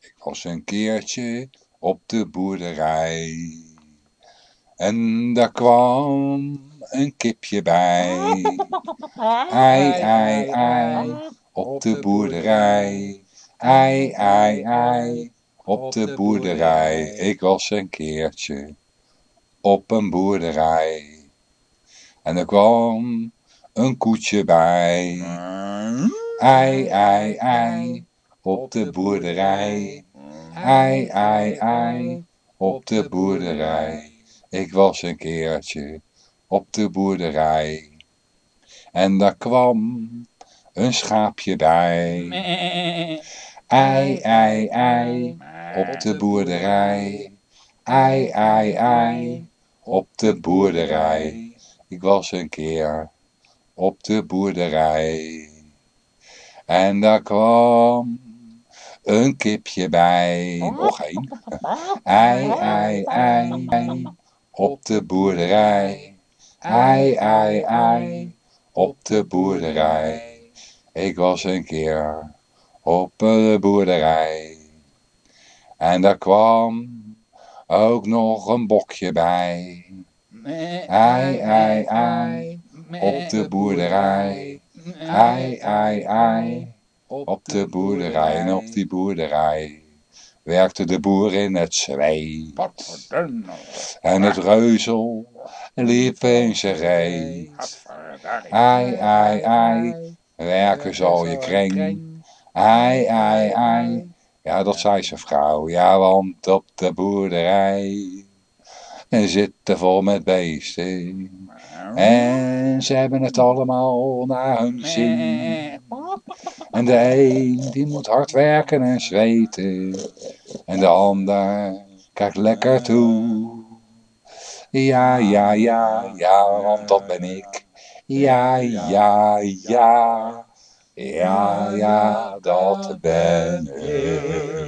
Ik was een keertje op de boerderij. En daar kwam een kipje bij. Ei, ei, ei, op de boerderij. Ei, ei, ei, op de boerderij. Ik was een keertje op een boerderij. En er kwam een koetje bij. Ei, ei, ei, op de boerderij. Ei, ei, ei, op de boerderij. Ik was een keertje op de boerderij. En daar kwam een schaapje bij. Ei, ei, ei, op de boerderij. Ei, ei, ei, op de boerderij. Ik was een keer op de boerderij. En daar kwam een kipje bij. Nog één. Ei, ei, ei, ei, op de boerderij. Ei, ei, ei, op de boerderij. Ik was een keer op de boerderij. En daar kwam ook nog een bokje bij. Ei, ei, ei, op de boerderij. Ei, ei, ei, op de boerderij. En op die boerderij werkte de boer in het zwee. En het reuzel liep in zijn reet. Ei, ei, ei, werken zal je kring. Ei, ei, ei, ja dat zei zijn vrouw. Ja, want op de boerderij en zitten vol met beesten. En ze hebben het allemaal naar hun zin. En de een die moet hard werken en zweten. En de ander kijkt lekker toe. Ja, ja, ja, ja, want dat ben ik. Ja, ja, ja. Ja, ja, dat ben ik.